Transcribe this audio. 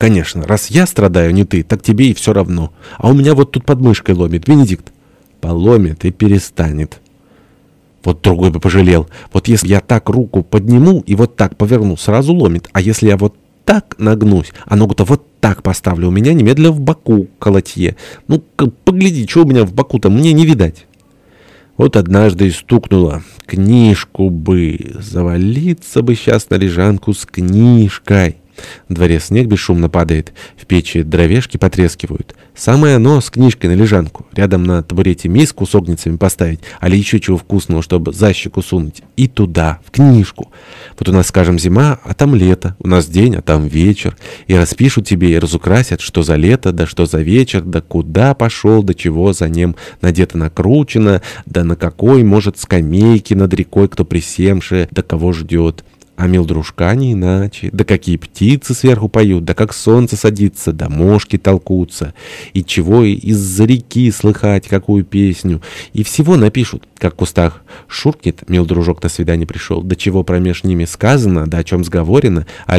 Конечно, раз я страдаю, не ты, так тебе и все равно. А у меня вот тут под мышкой ломит, Венедикт. Поломит и перестанет. Вот другой бы пожалел. Вот если я так руку подниму и вот так поверну, сразу ломит. А если я вот так нагнусь, а ногу-то вот так поставлю, у меня немедленно в боку колотье. Ну, погляди, что у меня в боку-то, мне не видать. Вот однажды и стукнула. Книжку бы, завалиться бы сейчас на лежанку с книжкой. На дворе снег бесшумно падает, в печи дровешки потрескивают. Самое оно с книжкой на лежанку. Рядом на табурете миску с огнецами поставить, али еще чего вкусного, чтобы за щеку сунуть. И туда, в книжку. Вот у нас, скажем, зима, а там лето. У нас день, а там вечер. И распишут тебе, и разукрасят, что за лето, да что за вечер, да куда пошел, да чего за ним надето накручено, да на какой, может, скамейке над рекой кто присемши, да кого ждет. А милдружка не иначе. Да какие птицы сверху поют, да как солнце садится, да мошки толкутся. И чего из-за реки слыхать какую песню. И всего напишут, как в кустах шуркнет, милдружок на свидание пришел, да чего промеж ними сказано, да о чем сговорено, а